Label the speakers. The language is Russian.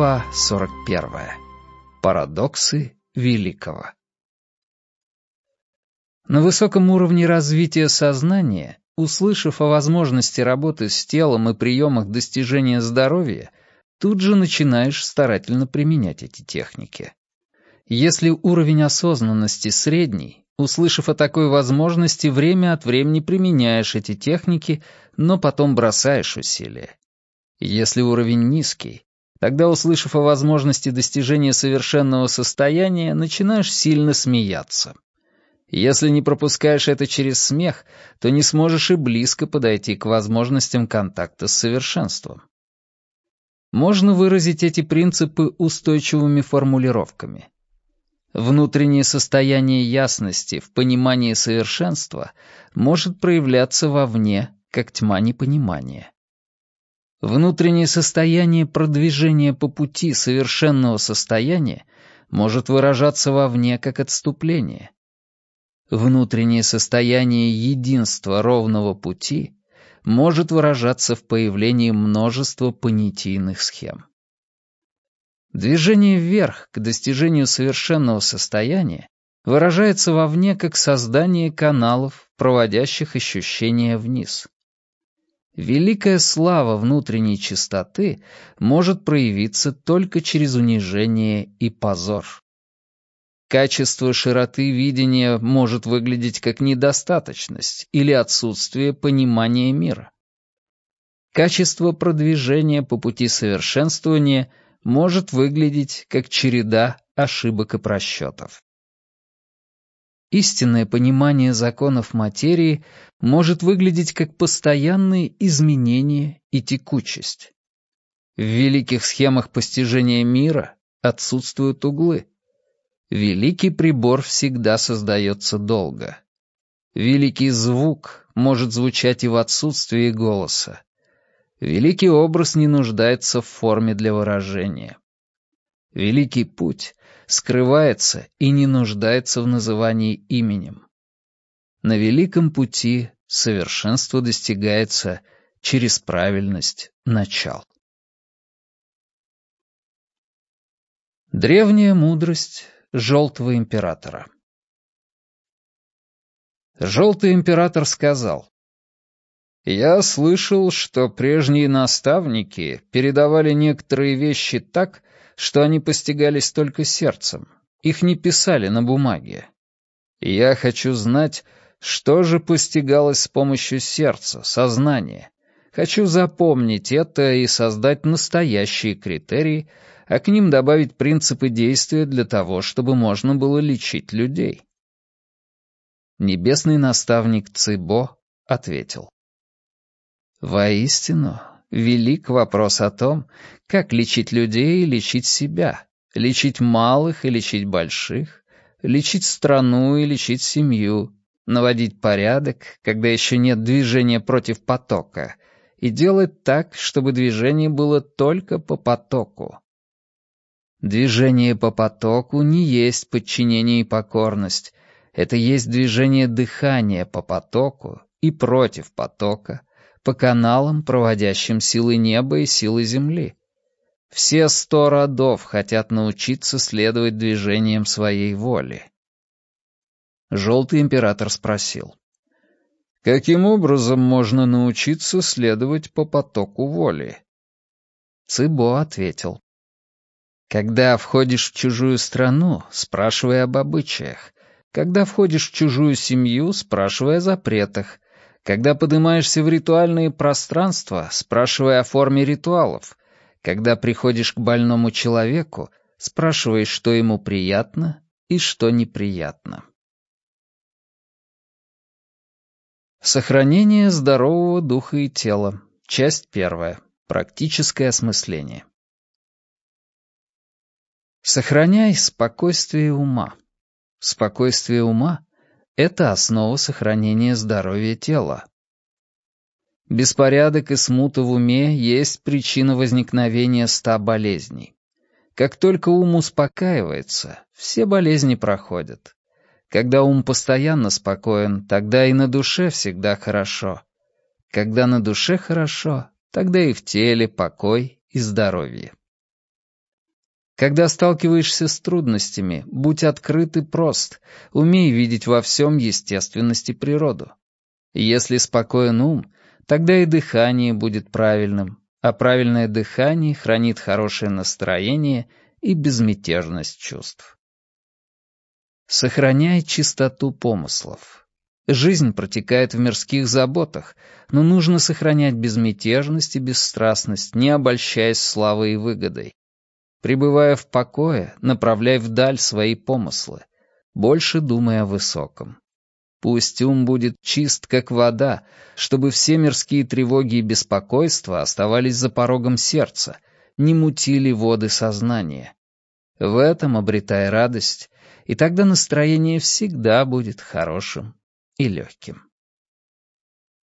Speaker 1: Глава 41. Парадоксы великого. На высоком уровне развития сознания, услышав о возможности работы с телом и приемах достижения здоровья, тут же начинаешь старательно применять эти техники. Если уровень осознанности средний, услышав о такой возможности, время от времени применяешь эти техники, но потом бросаешь усилия. Если уровень низкий, тогда, услышав о возможности достижения совершенного состояния, начинаешь сильно смеяться. Если не пропускаешь это через смех, то не сможешь и близко подойти к возможностям контакта с совершенством. Можно выразить эти принципы устойчивыми формулировками. Внутреннее состояние ясности в понимании совершенства может проявляться вовне, как тьма непонимания. Внутреннее состояние продвижения по пути совершенного состояния может выражаться вовне как отступление. Внутреннее состояние единства ровного пути может выражаться в появлении множества понятийных схем. Движение вверх к достижению совершенного состояния выражается вовне как создание каналов, проводящих ощущения вниз. Великая слава внутренней чистоты может проявиться только через унижение и позор. Качество широты видения может выглядеть как недостаточность или отсутствие понимания мира. Качество продвижения по пути совершенствования может выглядеть как череда ошибок и просчетов. Истинное понимание законов материи может выглядеть как постоянные изменения и текучесть. В великих схемах постижения мира отсутствуют углы. Великий прибор всегда создается долго. Великий звук может звучать и в отсутствии голоса. Великий образ не нуждается в форме для выражения. Великий путь скрывается и не нуждается в назывании именем. На великом пути совершенство достигается через правильность начал. Древняя мудрость Желтого Императора Желтый Император сказал, «Я слышал, что прежние наставники передавали некоторые вещи так, что они постигались только сердцем, их не писали на бумаге. я хочу знать, что же постигалось с помощью сердца, сознания. Хочу запомнить это и создать настоящие критерии, а к ним добавить принципы действия для того, чтобы можно было лечить людей. Небесный наставник Цибо ответил. «Воистину, велик вопрос о том, как лечить людей и лечить себя, лечить малых и лечить больших, лечить страну и лечить семью, наводить порядок, когда еще нет движения против потока, и делать так, чтобы движение было только по потоку. Движение по потоку не есть подчинение и покорность, это есть движение дыхания по потоку и против потока, по каналам, проводящим силы неба и силы земли. Все сто родов хотят научиться следовать движениям своей воли. Желтый император спросил. «Каким образом можно научиться следовать по потоку воли?» Цибо ответил. «Когда входишь в чужую страну, спрашивай об обычаях. Когда входишь в чужую семью, спрашивай о запретах. Когда поднимаешься в ритуальные пространства, спрашивай о форме ритуалов. Когда приходишь к больному человеку, спрашивай, что ему приятно и что неприятно. Сохранение здорового духа и тела. Часть первая. Практическое осмысление. Сохраняй спокойствие ума. Спокойствие ума — это основа сохранения здоровья тела. Беспорядок и смута в уме есть причина возникновения ста болезней. Как только ум успокаивается, все болезни проходят. Когда ум постоянно спокоен, тогда и на душе всегда хорошо. Когда на душе хорошо, тогда и в теле покой и здоровье. Когда сталкиваешься с трудностями, будь открыт и прост, умей видеть во всем естественность и природу. Если спокоен ум, тогда и дыхание будет правильным, а правильное дыхание хранит хорошее настроение и безмятежность чувств. Сохраняй чистоту помыслов. Жизнь протекает в мирских заботах, но нужно сохранять безмятежность и бесстрастность, не обольщаясь славой и выгодой. Пребывая в покое, направляй вдаль свои помыслы, больше думай о высоком. Пусть ум будет чист, как вода, чтобы все мирские тревоги и беспокойства оставались за порогом сердца, не мутили воды сознания. В этом обретай радость, и тогда настроение всегда будет хорошим и легким.